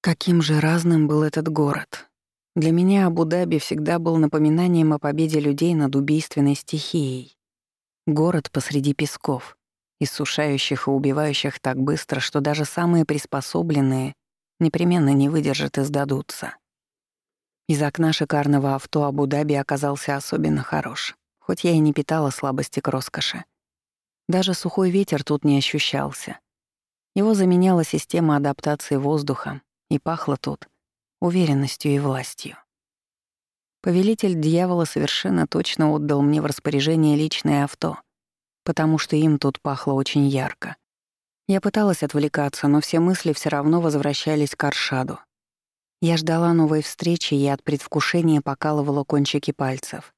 Каким же разным был этот город. Для меня Абу-Даби всегда был напоминанием о победе людей над убийственной стихией. Город посреди песков, иссушающих и убивающих так быстро, что даже самые приспособленные непременно не выдержат и сдадутся. Из окна шикарного авто Абу-Даби оказался особенно хорош, хоть я и не питала слабости к роскоши. Даже сухой ветер тут не ощущался. Его заменяла система адаптации воздуха, и пахло тут уверенностью и властью. Повелитель дьявола совершенно точно отдал мне в распоряжение личное авто, потому что им тут пахло очень ярко. Я пыталась отвлекаться, но все мысли все равно возвращались к Аршаду. Я ждала новой встречи и от предвкушения покалывала кончики пальцев.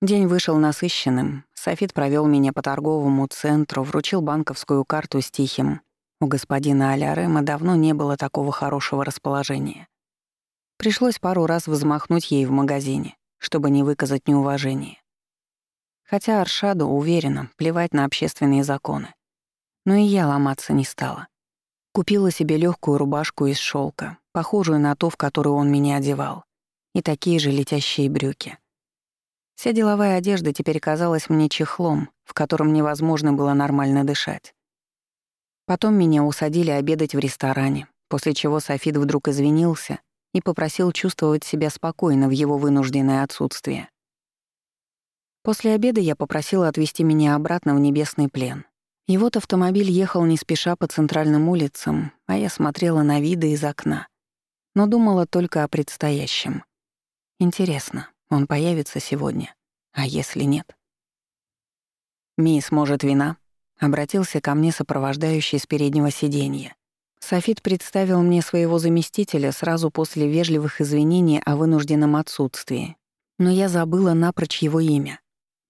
День вышел насыщенным. Софит провел меня по торговому центру, вручил банковскую карту с тихим у господина Алярема давно не было такого хорошего расположения. Пришлось пару раз взмахнуть ей в магазине, чтобы не выказать неуважение. Хотя Аршаду, уверена, плевать на общественные законы. Но и я ломаться не стала. Купила себе легкую рубашку из шелка, похожую на ту, в которую он меня одевал, и такие же летящие брюки. Вся деловая одежда теперь казалась мне чехлом, в котором невозможно было нормально дышать. Потом меня усадили обедать в ресторане, после чего Софит вдруг извинился и попросил чувствовать себя спокойно в его вынужденное отсутствие. После обеда я попросила отвезти меня обратно в небесный плен. И вот автомобиль ехал не спеша по центральным улицам, а я смотрела на виды из окна. Но думала только о предстоящем. Интересно, он появится сегодня? А если нет? «Мисс, может, вина?» Обратился ко мне сопровождающий с переднего сиденья. Софит представил мне своего заместителя сразу после вежливых извинений о вынужденном отсутствии. Но я забыла напрочь его имя.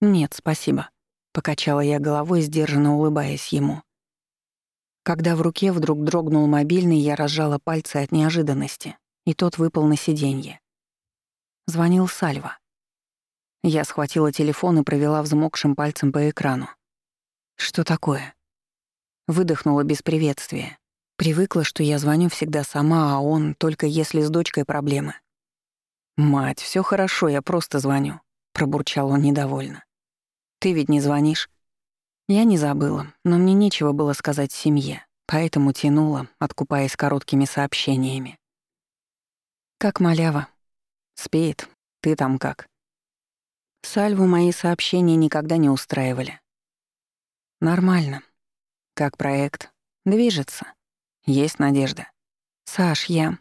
«Нет, спасибо», — покачала я головой, сдержанно улыбаясь ему. Когда в руке вдруг дрогнул мобильный, я разжала пальцы от неожиданности, и тот выпал на сиденье. Звонил Сальва. Я схватила телефон и провела взмокшим пальцем по экрану. Что такое? Выдохнула без приветствия. Привыкла, что я звоню всегда сама, а он только если с дочкой проблемы. «Мать, все хорошо, я просто звоню», — пробурчал он недовольно. «Ты ведь не звонишь?» Я не забыла, но мне нечего было сказать семье, поэтому тянула, откупаясь короткими сообщениями. «Как малява?» «Спеет. Ты там как?» Сальву мои сообщения никогда не устраивали. Нормально. Как проект? Движется. Есть надежда. Саш, я...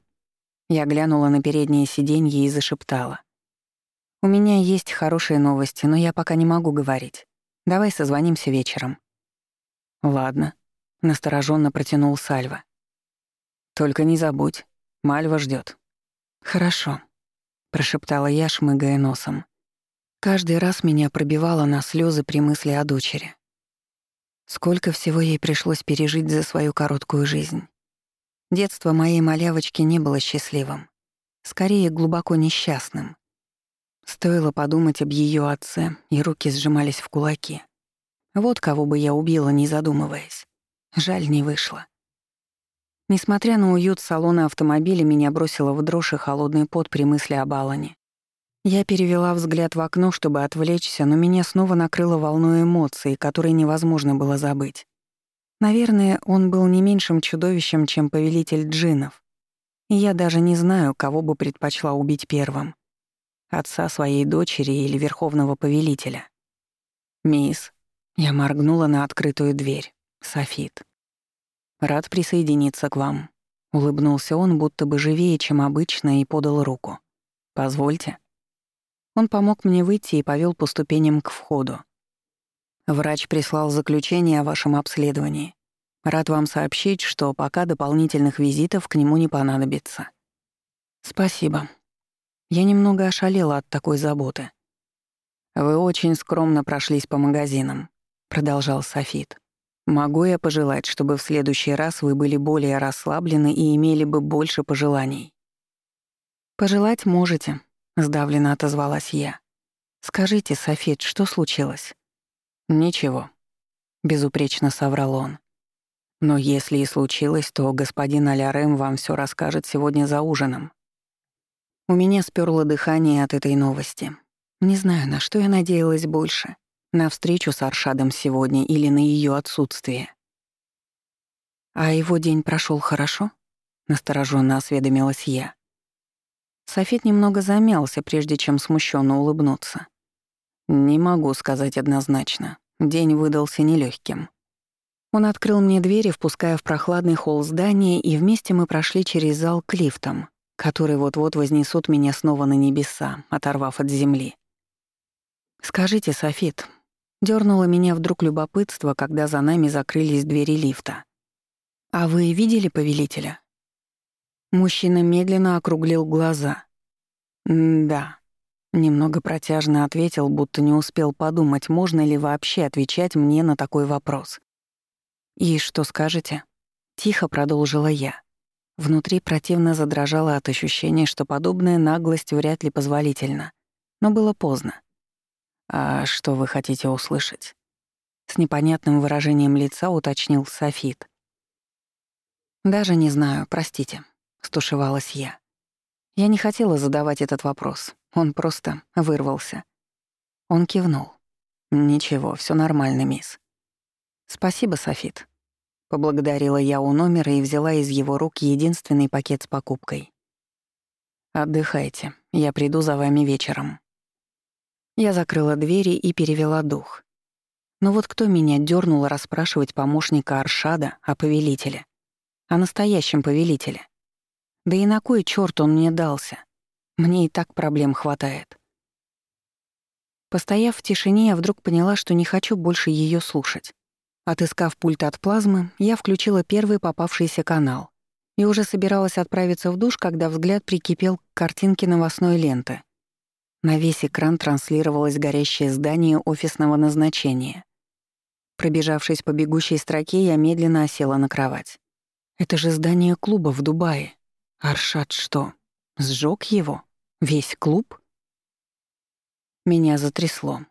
Я глянула на переднее сиденье и зашептала. «У меня есть хорошие новости, но я пока не могу говорить. Давай созвонимся вечером». «Ладно», — настороженно протянул Сальва. «Только не забудь, Мальва ждет. «Хорошо», — прошептала я, шмыгая носом. Каждый раз меня пробивало на слезы при мысли о дочери. Сколько всего ей пришлось пережить за свою короткую жизнь. Детство моей малявочки не было счастливым. Скорее, глубоко несчастным. Стоило подумать об ее отце, и руки сжимались в кулаки. Вот кого бы я убила, не задумываясь. Жаль, не вышло. Несмотря на уют салона автомобиля, меня бросило в дрожь и холодный пот при мысли об Алане. Я перевела взгляд в окно, чтобы отвлечься, но меня снова накрыло волной эмоций, которые невозможно было забыть. Наверное, он был не меньшим чудовищем, чем повелитель джинов. И я даже не знаю, кого бы предпочла убить первым. Отца своей дочери или верховного повелителя. «Мисс», — я моргнула на открытую дверь. «Софит». «Рад присоединиться к вам», — улыбнулся он, будто бы живее, чем обычно, и подал руку. «Позвольте». Он помог мне выйти и повел по ступеням к входу. Врач прислал заключение о вашем обследовании. Рад вам сообщить, что пока дополнительных визитов к нему не понадобится. Спасибо. Я немного ошалела от такой заботы. Вы очень скромно прошлись по магазинам, продолжал Софит. Могу я пожелать, чтобы в следующий раз вы были более расслаблены и имели бы больше пожеланий? Пожелать можете, Сдавленно отозвалась я. «Скажите, Софит, что случилось?» «Ничего», — безупречно соврал он. Но если и случилось, то господин Алярем вам все расскажет сегодня за ужином. У меня сперло дыхание от этой новости. Не знаю, на что я надеялась больше. На встречу с Аршадом сегодня или на ее отсутствие. А его день прошел хорошо? Настороженно осведомилась я. Софит немного замялся, прежде чем смущенно улыбнуться. Не могу сказать однозначно. День выдался нелегким. Он открыл мне двери, впуская в прохладный холл здания, и вместе мы прошли через зал к лифтам, которые вот-вот вознесут меня снова на небеса, оторвав от земли. «Скажите, Софит», — дернуло меня вдруг любопытство, когда за нами закрылись двери лифта. «А вы видели повелителя?» Мужчина медленно округлил глаза. «Да», — немного протяжно ответил, будто не успел подумать, можно ли вообще отвечать мне на такой вопрос. «И что скажете?» — тихо продолжила я. Внутри противно задрожало от ощущения, что подобная наглость вряд ли позволительна. Но было поздно. «А что вы хотите услышать?» С непонятным выражением лица уточнил Софит. «Даже не знаю, простите», — стушевалась я. Я не хотела задавать этот вопрос. Он просто вырвался. Он кивнул. «Ничего, все нормально, мисс. «Спасибо, Софит». Поблагодарила я у номера и взяла из его рук единственный пакет с покупкой. «Отдыхайте, я приду за вами вечером». Я закрыла двери и перевела дух. Но вот кто меня дернул расспрашивать помощника Аршада о повелителе? О настоящем повелителе? Да и на кой черт он мне дался? Мне и так проблем хватает. Постояв в тишине, я вдруг поняла, что не хочу больше ее слушать. Отыскав пульт от плазмы, я включила первый попавшийся канал и уже собиралась отправиться в душ, когда взгляд прикипел к картинке новостной ленты. На весь экран транслировалось горящее здание офисного назначения. Пробежавшись по бегущей строке, я медленно осела на кровать. Это же здание клуба в Дубае. Аршат что, сжёг его? Весь клуб? Меня затрясло.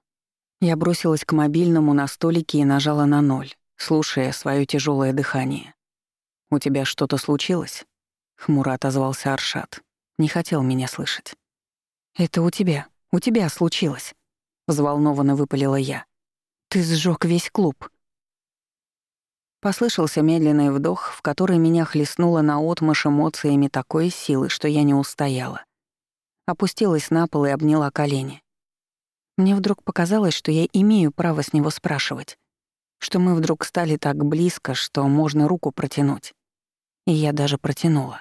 Я бросилась к мобильному на столике и нажала на ноль, слушая свое тяжелое дыхание. «У тебя что-то случилось?» — хмуро отозвался Аршат. Не хотел меня слышать. «Это у тебя, у тебя случилось», — взволнованно выпалила я. «Ты сжёг весь клуб». Послышался медленный вдох, в который меня хлестнуло наотмашь эмоциями такой силы, что я не устояла. Опустилась на пол и обняла колени. Мне вдруг показалось, что я имею право с него спрашивать, что мы вдруг стали так близко, что можно руку протянуть. И я даже протянула.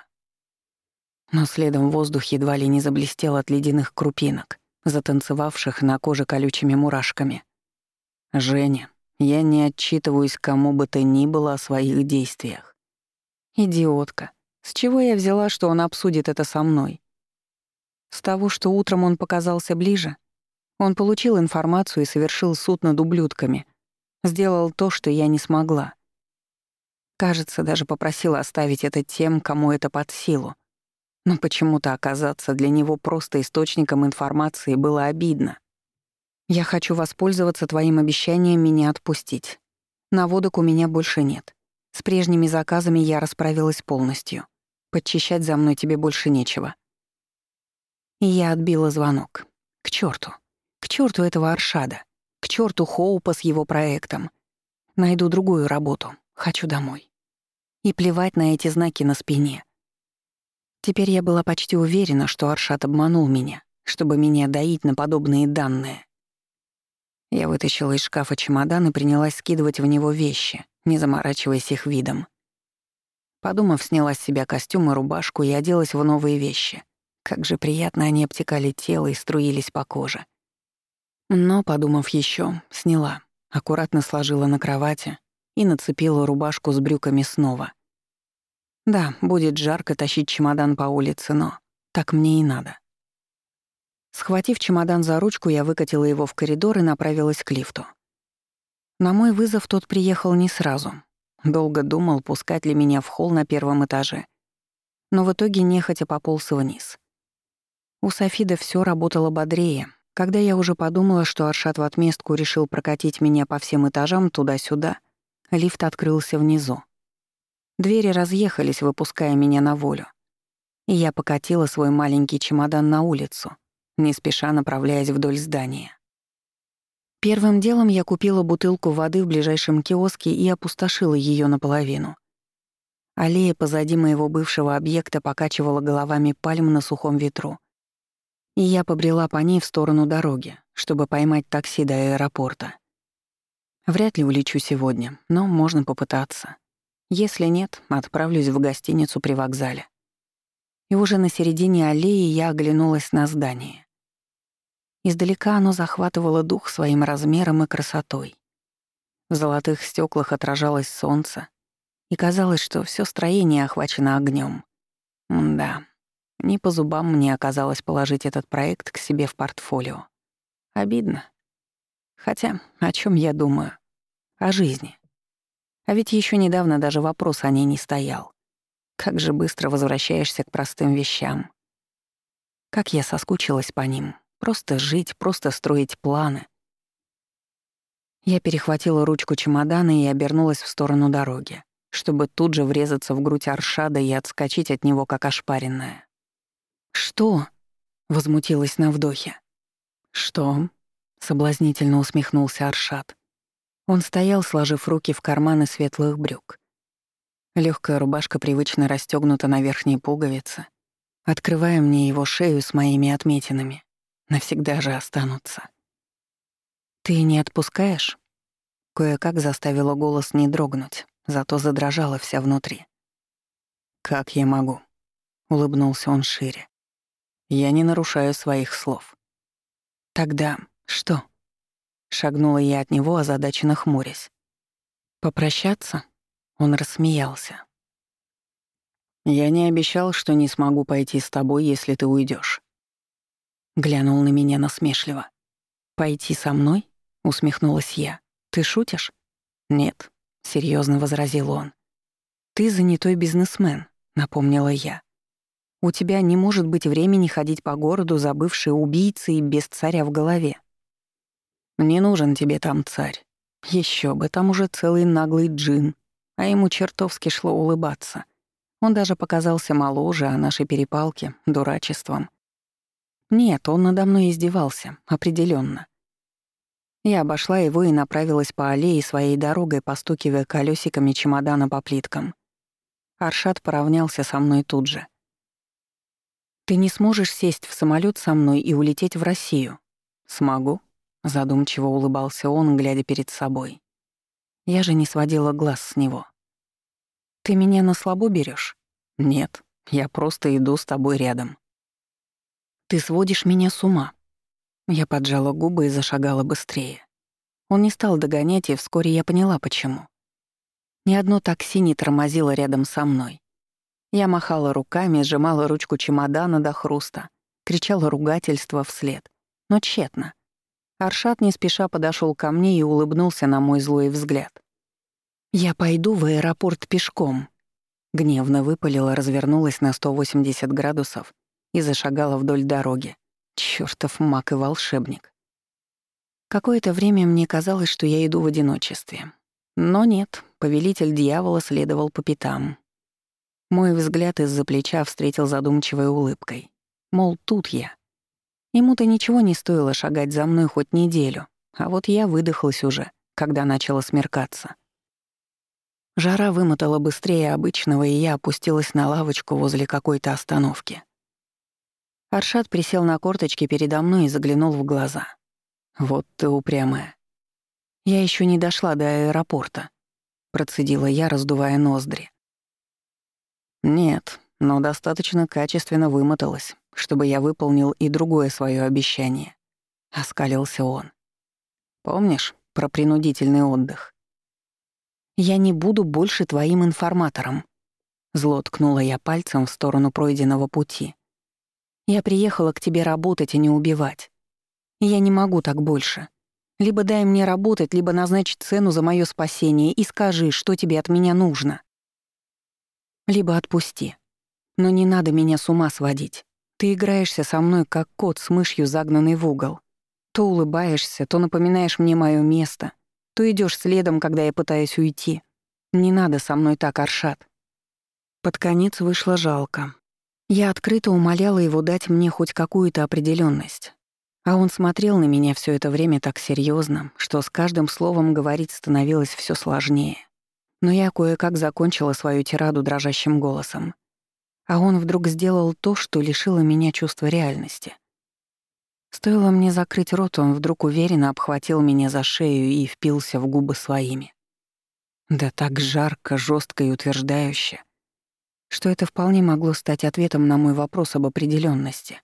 Но следом воздух едва ли не заблестел от ледяных крупинок, затанцевавших на коже колючими мурашками. «Женя, я не отчитываюсь кому бы то ни было о своих действиях». «Идиотка. С чего я взяла, что он обсудит это со мной? С того, что утром он показался ближе?» Он получил информацию и совершил суд над ублюдками. Сделал то, что я не смогла. Кажется, даже попросил оставить это тем, кому это под силу. Но почему-то оказаться для него просто источником информации было обидно. Я хочу воспользоваться твоим обещанием меня отпустить. Наводок у меня больше нет. С прежними заказами я расправилась полностью. Подчищать за мной тебе больше нечего. И я отбила звонок. К черту. К черту этого Аршада. К черту Хоупа с его проектом. Найду другую работу. Хочу домой. И плевать на эти знаки на спине. Теперь я была почти уверена, что Аршад обманул меня, чтобы меня доить на подобные данные. Я вытащила из шкафа чемодан и принялась скидывать в него вещи, не заморачиваясь их видом. Подумав, сняла с себя костюм и рубашку и оделась в новые вещи. Как же приятно они обтекали тело и струились по коже. Но, подумав еще, сняла, аккуратно сложила на кровати и нацепила рубашку с брюками снова. Да, будет жарко тащить чемодан по улице, но так мне и надо. Схватив чемодан за ручку, я выкатила его в коридор и направилась к лифту. На мой вызов тот приехал не сразу. Долго думал, пускать ли меня в холл на первом этаже. Но в итоге нехотя пополз вниз. У Софида все работало бодрее, когда я уже подумала, что Аршат в отместку решил прокатить меня по всем этажам туда-сюда, лифт открылся внизу. Двери разъехались, выпуская меня на волю. И я покатила свой маленький чемодан на улицу, не спеша направляясь вдоль здания. Первым делом я купила бутылку воды в ближайшем киоске и опустошила ее наполовину. Аллея позади моего бывшего объекта покачивала головами пальм на сухом ветру. И я побрела по ней в сторону дороги, чтобы поймать такси до аэропорта. Вряд ли улечу сегодня, но можно попытаться. Если нет, отправлюсь в гостиницу при вокзале. И уже на середине аллеи я оглянулась на здание. Издалека оно захватывало дух своим размером и красотой. В золотых стеклах отражалось солнце, и казалось, что все строение охвачено огнем. Да, не по зубам мне оказалось положить этот проект к себе в портфолио. Обидно. Хотя, о чем я думаю? О жизни. А ведь еще недавно даже вопрос о ней не стоял. Как же быстро возвращаешься к простым вещам. Как я соскучилась по ним. Просто жить, просто строить планы. Я перехватила ручку чемодана и обернулась в сторону дороги, чтобы тут же врезаться в грудь Аршада и отскочить от него, как ошпаренная. «Что?» — возмутилась на вдохе. «Что?» — соблазнительно усмехнулся Аршад. Он стоял, сложив руки в карманы светлых брюк. Легкая рубашка привычно расстегнута на верхней пуговице, открывая мне его шею с моими отметинами. Навсегда же останутся. «Ты не отпускаешь?» Кое-как заставила голос не дрогнуть, зато задрожала вся внутри. «Как я могу?» — улыбнулся он шире. «Я не нарушаю своих слов». «Тогда что?» Шагнула я от него, озадаченно хмурясь. «Попрощаться?» Он рассмеялся. «Я не обещал, что не смогу пойти с тобой, если ты уйдешь. Глянул на меня насмешливо. «Пойти со мной?» — усмехнулась я. «Ты шутишь?» «Нет», — серьезно возразил он. «Ты занятой бизнесмен», — напомнила я. «У тебя не может быть времени ходить по городу, забывший убийцы и без царя в голове. Не нужен тебе там царь. Еще бы, там уже целый наглый джин. А ему чертовски шло улыбаться. Он даже показался моложе, а нашей перепалки — дурачеством. Нет, он надо мной издевался, определенно. Я обошла его и направилась по аллее своей дорогой, постукивая колесиками чемодана по плиткам. Аршат поравнялся со мной тут же. «Ты не сможешь сесть в самолет со мной и улететь в Россию?» «Смогу», Задумчиво улыбался он, глядя перед собой. Я же не сводила глаз с него. «Ты меня на слабо берешь? «Нет, я просто иду с тобой рядом». «Ты сводишь меня с ума». Я поджала губы и зашагала быстрее. Он не стал догонять, и вскоре я поняла, почему. Ни одно такси не тормозило рядом со мной. Я махала руками, сжимала ручку чемодана до хруста, кричала ругательства вслед, но тщетно. Аршат не спеша подошел ко мне и улыбнулся на мой злой взгляд. «Я пойду в аэропорт пешком», — гневно выпалила, развернулась на 180 градусов и зашагала вдоль дороги. Чёртов маг и волшебник. Какое-то время мне казалось, что я иду в одиночестве. Но нет, повелитель дьявола следовал по пятам. Мой взгляд из-за плеча встретил задумчивой улыбкой. Мол, тут я. Ему-то ничего не стоило шагать за мной хоть неделю, а вот я выдохлась уже, когда начала смеркаться. Жара вымотала быстрее обычного, и я опустилась на лавочку возле какой-то остановки. Аршат присел на корточки передо мной и заглянул в глаза. «Вот ты упрямая». «Я еще не дошла до аэропорта», — процедила я, раздувая ноздри. «Нет, но достаточно качественно вымоталась, чтобы я выполнил и другое свое обещание. Оскалился он. Помнишь про принудительный отдых? Я не буду больше твоим информатором. Зло ткнула я пальцем в сторону пройденного пути. Я приехала к тебе работать, а не убивать. Я не могу так больше. Либо дай мне работать, либо назначь цену за мое спасение и скажи, что тебе от меня нужно. Либо отпусти. Но не надо меня с ума сводить. Ты играешься со мной, как кот с мышью, загнанный в угол. То улыбаешься, то напоминаешь мне мое место, то идешь следом, когда я пытаюсь уйти. Не надо со мной так, Аршат. Под конец вышло жалко. Я открыто умоляла его дать мне хоть какую-то определенность, а он смотрел на меня все это время так серьезно, что с каждым словом говорить становилось все сложнее. Но я кое-как закончила свою тираду дрожащим голосом. А он вдруг сделал то, что лишило меня чувства реальности. Стоило мне закрыть рот, он вдруг уверенно обхватил меня за шею и впился в губы своими. Да так жарко, жестко и утверждающе, что это вполне могло стать ответом на мой вопрос об определенности.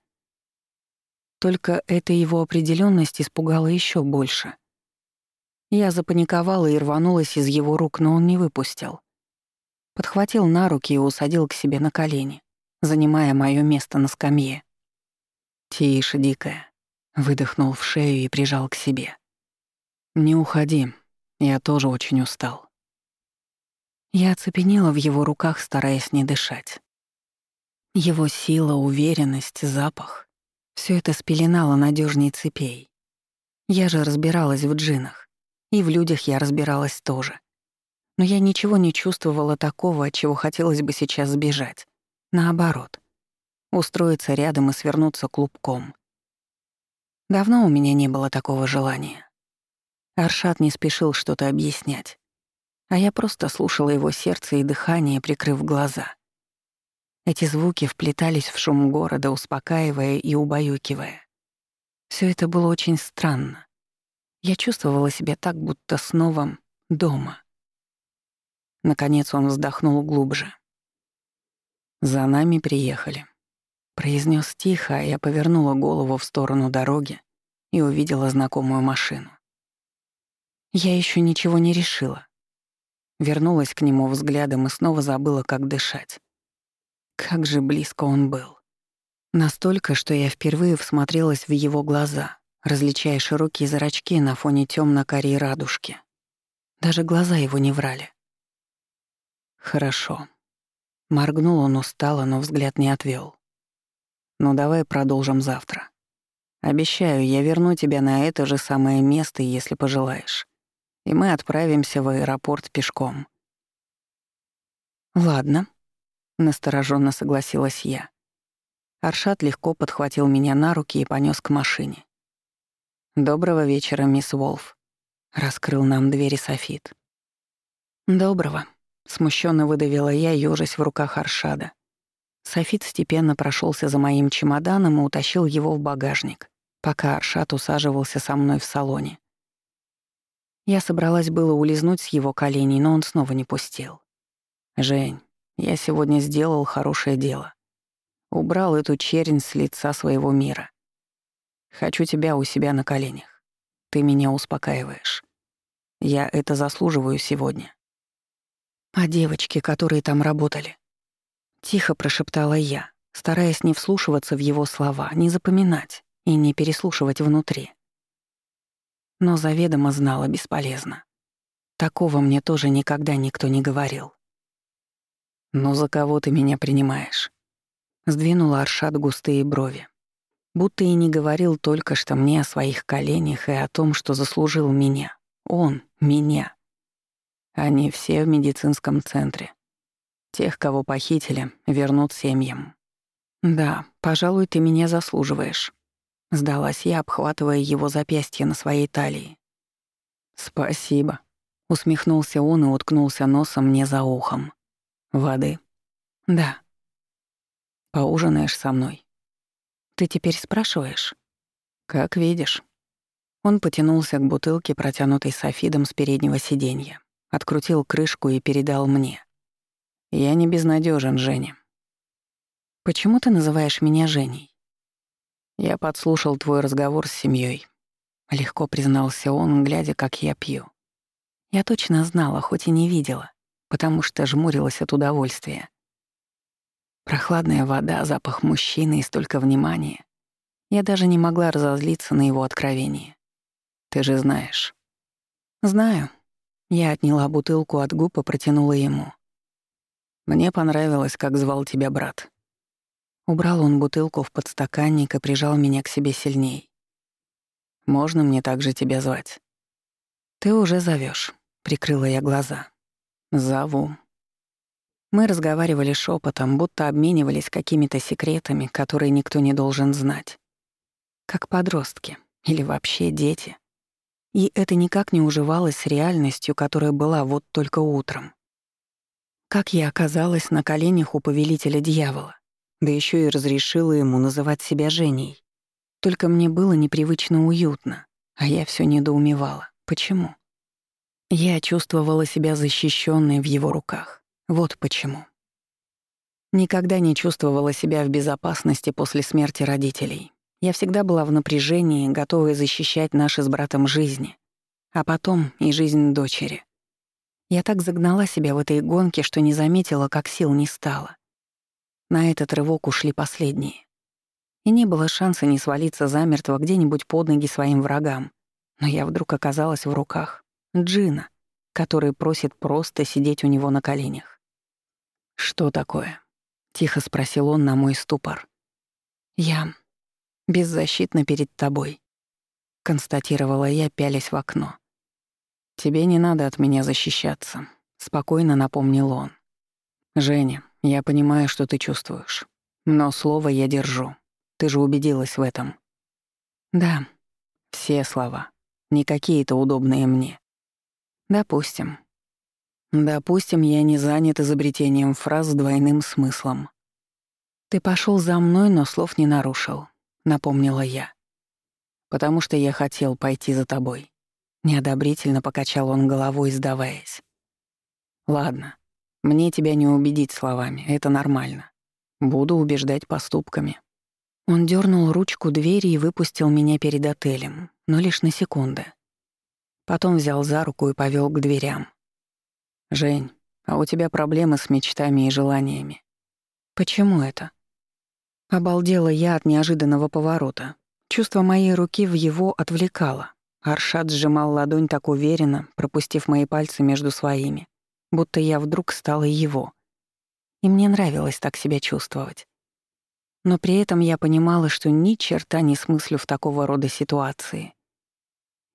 Только эта его определенность испугала еще больше. Я запаниковала и рванулась из его рук, но он не выпустил. Подхватил на руки и усадил к себе на колени, занимая моё место на скамье. «Тише, дикая», — выдохнул в шею и прижал к себе. «Не уходи, я тоже очень устал». Я оцепенела в его руках, стараясь не дышать. Его сила, уверенность, запах все это спеленало надежней цепей. Я же разбиралась в джинах. И в людях я разбиралась тоже. Но я ничего не чувствовала такого, от чего хотелось бы сейчас сбежать. Наоборот. Устроиться рядом и свернуться клубком. Давно у меня не было такого желания. Аршат не спешил что-то объяснять. А я просто слушала его сердце и дыхание, прикрыв глаза. Эти звуки вплетались в шум города, успокаивая и убаюкивая. Все это было очень странно. Я чувствовала себя так, будто снова дома. Наконец он вздохнул глубже. «За нами приехали», — произнес тихо, а я повернула голову в сторону дороги и увидела знакомую машину. Я еще ничего не решила. Вернулась к нему взглядом и снова забыла, как дышать. Как же близко он был. Настолько, что я впервые всмотрелась в его глаза, различая широкие зрачки на фоне темно карей радужки. Даже глаза его не врали. «Хорошо». Моргнул он устало, но взгляд не отвел. «Ну давай продолжим завтра. Обещаю, я верну тебя на это же самое место, если пожелаешь. И мы отправимся в аэропорт пешком». «Ладно», настороженно согласилась я. Аршат легко подхватил меня на руки и понес к машине. «Доброго вечера, мисс Волф», — раскрыл нам двери Софит. «Доброго», — смущенно выдавила я, ёжась в руках Аршада. Софит степенно прошелся за моим чемоданом и утащил его в багажник, пока Аршат усаживался со мной в салоне. Я собралась было улизнуть с его коленей, но он снова не пустил. «Жень, я сегодня сделал хорошее дело. Убрал эту чернь с лица своего мира. Хочу тебя у себя на коленях. Ты меня успокаиваешь. Я это заслуживаю сегодня. А девочки, которые там работали? Тихо прошептала я, стараясь не вслушиваться в его слова, не запоминать и не переслушивать внутри. Но заведомо знала бесполезно. Такого мне тоже никогда никто не говорил. «Ну за кого ты меня принимаешь?» Сдвинула Аршат густые брови. Будто и не говорил только что мне о своих коленях и о том, что заслужил меня. Он, меня. Они все в медицинском центре. Тех, кого похитили, вернут семьям. «Да, пожалуй, ты меня заслуживаешь», — сдалась я, обхватывая его запястье на своей талии. «Спасибо», — усмехнулся он и уткнулся носом мне за ухом. Воды? Да. Поужинаешь со мной? Ты теперь спрашиваешь? Как видишь. Он потянулся к бутылке, протянутой софидом с переднего сиденья, открутил крышку и передал мне. Я не безнадежен, Женя. Почему ты называешь меня Женей? Я подслушал твой разговор с семьей. Легко признался он, глядя, как я пью. Я точно знала, хоть и не видела потому что жмурилась от удовольствия. Прохладная вода, запах мужчины и столько внимания. Я даже не могла разозлиться на его откровение. Ты же знаешь. Знаю. Я отняла бутылку от губ и протянула ему. Мне понравилось, как звал тебя брат. Убрал он бутылку в подстаканник и прижал меня к себе сильней. Можно мне также тебя звать? Ты уже зовешь. прикрыла я глаза. Зову. Мы разговаривали шепотом, будто обменивались какими-то секретами, которые никто не должен знать. Как подростки или вообще дети. И это никак не уживалось с реальностью, которая была вот только утром. Как я оказалась на коленях у повелителя дьявола, да еще и разрешила ему называть себя Женей. Только мне было непривычно уютно, а я все недоумевала. Почему? Я чувствовала себя защищенной в его руках. Вот почему. Никогда не чувствовала себя в безопасности после смерти родителей. Я всегда была в напряжении, готовая защищать наши с братом жизни, а потом и жизнь дочери. Я так загнала себя в этой гонке, что не заметила, как сил не стало. На этот рывок ушли последние. И не было шанса не свалиться замертво где-нибудь под ноги своим врагам. Но я вдруг оказалась в руках Джина, который просит просто сидеть у него на коленях. «Что такое?» — тихо спросил он на мой ступор. «Я беззащитна перед тобой», — констатировала я, пялясь в окно. «Тебе не надо от меня защищаться», — спокойно напомнил он. «Женя, я понимаю, что ты чувствуешь. Но слово я держу. Ты же убедилась в этом». «Да, все слова. Не какие-то удобные мне». «Допустим». «Допустим, я не занят изобретением фраз с двойным смыслом». «Ты пошел за мной, но слов не нарушил», — напомнила я. «Потому что я хотел пойти за тобой. Неодобрительно покачал он головой, сдаваясь. «Ладно, мне тебя не убедить словами, это нормально. Буду убеждать поступками». Он дернул ручку двери и выпустил меня перед отелем, но лишь на секунды. Потом взял за руку и повел к дверям. «Жень, а у тебя проблемы с мечтами и желаниями». «Почему это?» Обалдела я от неожиданного поворота. Чувство моей руки в его отвлекало. Аршат сжимал ладонь так уверенно, пропустив мои пальцы между своими, будто я вдруг стала его. И мне нравилось так себя чувствовать. Но при этом я понимала, что ни черта не смыслю в такого рода ситуации.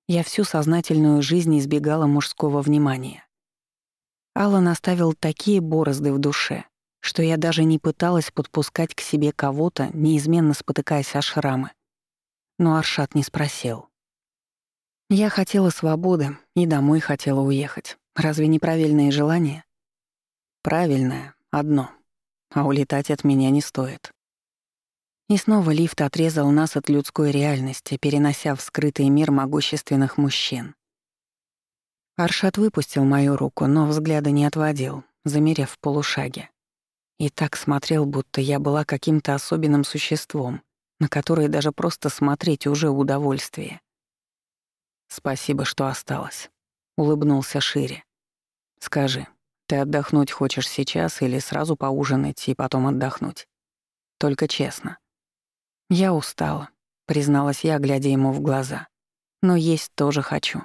Я всю сознательную жизнь избегала мужского внимания. Аллан оставил такие борозды в душе, что я даже не пыталась подпускать к себе кого-то, неизменно спотыкаясь о шрамы. Но Аршат не спросил. Я хотела свободы и домой хотела уехать. Разве неправильное желание? Правильное, одно. А улетать от меня не стоит. И снова лифт отрезал нас от людской реальности, перенося в скрытый мир могущественных мужчин. Аршат выпустил мою руку, но взгляда не отводил, замерев в полушаге. И так смотрел, будто я была каким-то особенным существом, на которое даже просто смотреть уже удовольствие. «Спасибо, что осталось», — улыбнулся шире. «Скажи, ты отдохнуть хочешь сейчас или сразу поужинать и потом отдохнуть? Только честно». «Я устала», — призналась я, глядя ему в глаза. «Но есть тоже хочу».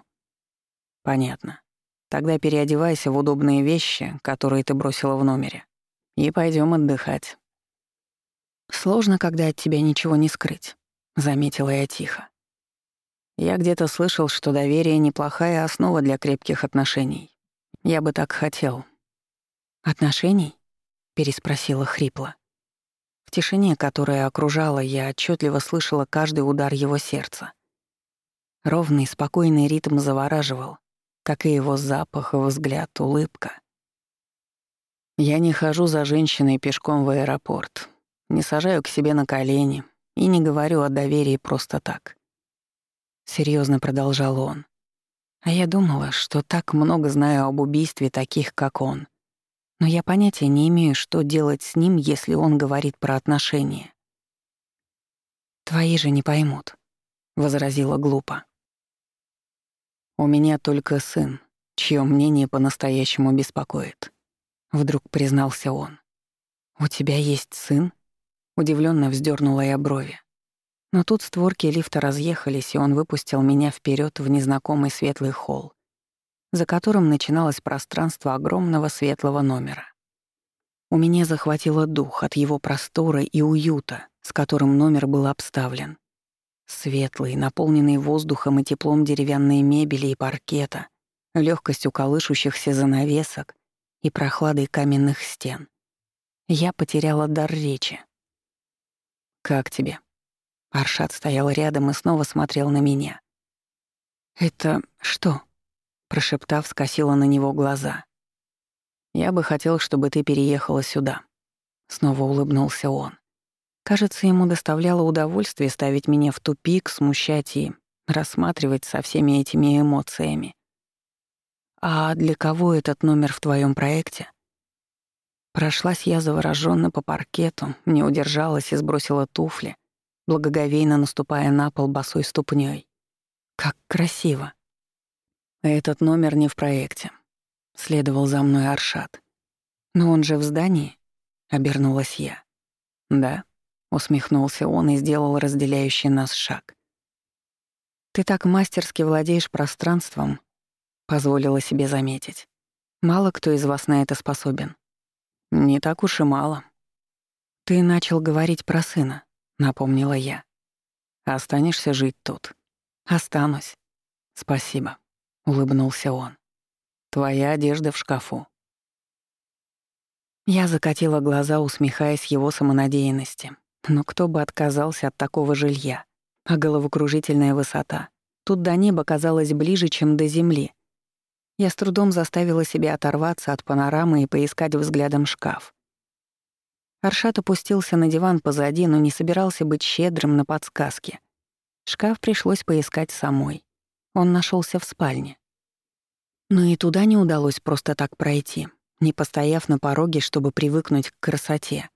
«Понятно. Тогда переодевайся в удобные вещи, которые ты бросила в номере, и пойдем отдыхать». «Сложно, когда от тебя ничего не скрыть», — заметила я тихо. Я где-то слышал, что доверие — неплохая основа для крепких отношений. Я бы так хотел. «Отношений?» — переспросила хрипло. В тишине, которая окружала, я отчетливо слышала каждый удар его сердца. Ровный, спокойный ритм завораживал, как и его запах, взгляд, улыбка. Я не хожу за женщиной пешком в аэропорт, не сажаю к себе на колени и не говорю о доверии просто так серьезно продолжал он. А я думала, что так много знаю об убийстве таких, как он. Но я понятия не имею, что делать с ним, если он говорит про отношения. «Твои же не поймут», — возразила глупо. «У меня только сын, чье мнение по-настоящему беспокоит», — вдруг признался он. «У тебя есть сын?» Удивленно вздернула я брови. Но тут створки лифта разъехались, и он выпустил меня вперед в незнакомый светлый холл, за которым начиналось пространство огромного светлого номера. У меня захватило дух от его простора и уюта, с которым номер был обставлен. Светлый, наполненный воздухом и теплом деревянной мебели и паркета, легкостью колышущихся занавесок и прохладой каменных стен. Я потеряла дар речи. «Как тебе?» Аршат стоял рядом и снова смотрел на меня. «Это что?» Прошептав, скосила на него глаза. «Я бы хотел, чтобы ты переехала сюда». Снова улыбнулся он. Кажется, ему доставляло удовольствие ставить меня в тупик, смущать и рассматривать со всеми этими эмоциями. «А для кого этот номер в твоем проекте?» Прошлась я заворожённо по паркету, не удержалась и сбросила туфли, благоговейно наступая на пол босой ступнёй. Как красиво. Этот номер не в проекте. Следовал за мной Аршат. Но он же в здании, обернулась я. Да, усмехнулся он и сделал разделяющий нас шаг. Ты так мастерски владеешь пространством, позволила себе заметить. Мало кто из вас на это способен. Не так уж и мало. Ты начал говорить про сына, напомнила я. Останешься жить тут. Останусь. Спасибо, улыбнулся он. Твоя одежда в шкафу. Я закатила глаза, усмехаясь его самонадеянности. Но кто бы отказался от такого жилья? А головокружительная высота. Тут до неба казалось ближе, чем до земли. Я с трудом заставила себя оторваться от панорамы и поискать взглядом шкаф. Аршат опустился на диван позади, но не собирался быть щедрым на подсказки. Шкаф пришлось поискать самой. Он нашелся в спальне. Но и туда не удалось просто так пройти, не постояв на пороге, чтобы привыкнуть к красоте.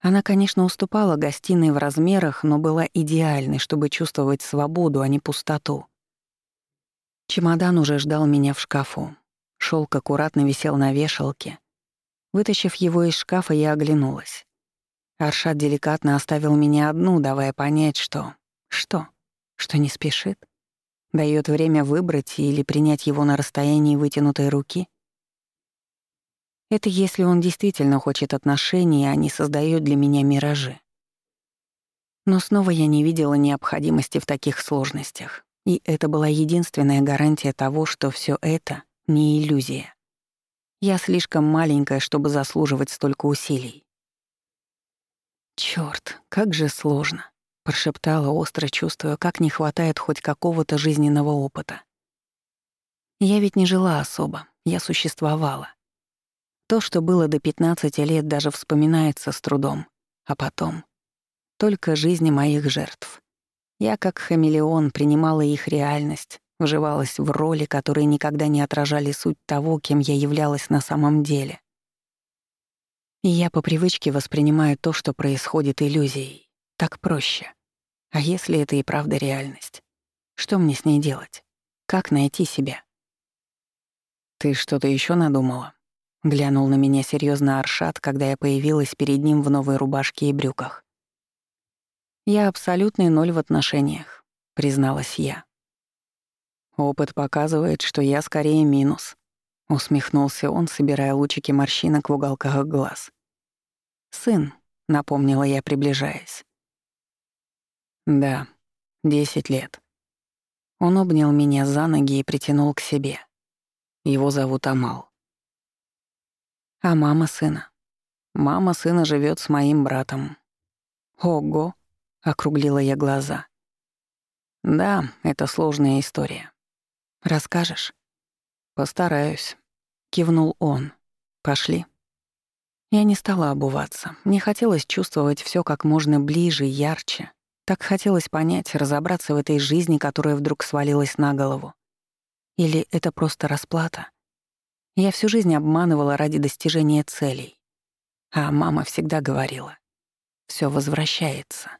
Она, конечно, уступала гостиной в размерах, но была идеальной, чтобы чувствовать свободу, а не пустоту. Чемодан уже ждал меня в шкафу. Шелк аккуратно висел на вешалке. Вытащив его из шкафа, я оглянулась. Аршат деликатно оставил меня одну, давая понять, что... Что? Что не спешит? Даёт время выбрать или принять его на расстоянии вытянутой руки? Это если он действительно хочет отношений, а не создаёт для меня миражи. Но снова я не видела необходимости в таких сложностях. И это была единственная гарантия того, что все это не иллюзия. Я слишком маленькая, чтобы заслуживать столько усилий. Чёрт, как же сложно, прошептала, остро чувствуя, как не хватает хоть какого-то жизненного опыта. Я ведь не жила особо, я существовала. То, что было до 15 лет, даже вспоминается с трудом, а потом — только жизни моих жертв. Я, как хамелеон, принимала их реальность, вживалась в роли, которые никогда не отражали суть того, кем я являлась на самом деле. И я по привычке воспринимаю то, что происходит иллюзией. Так проще. А если это и правда реальность? Что мне с ней делать? Как найти себя? «Ты что-то еще надумала?» Глянул на меня серьезно Аршат, когда я появилась перед ним в новой рубашке и брюках. «Я абсолютный ноль в отношениях», — призналась я. «Опыт показывает, что я скорее минус», — усмехнулся он, собирая лучики морщинок в уголках глаз. «Сын», — напомнила я, приближаясь. «Да, десять лет». Он обнял меня за ноги и притянул к себе. Его зовут Амал. А мама сына? Мама сына живет с моим братом. Ого, округлила я глаза. Да, это сложная история. Расскажешь? Постараюсь, кивнул он. Пошли. Я не стала обуваться. Мне хотелось чувствовать все как можно ближе, ярче. Так хотелось понять, разобраться в этой жизни, которая вдруг свалилась на голову. Или это просто расплата? Я всю жизнь обманывала ради достижения целей. А мама всегда говорила, все возвращается.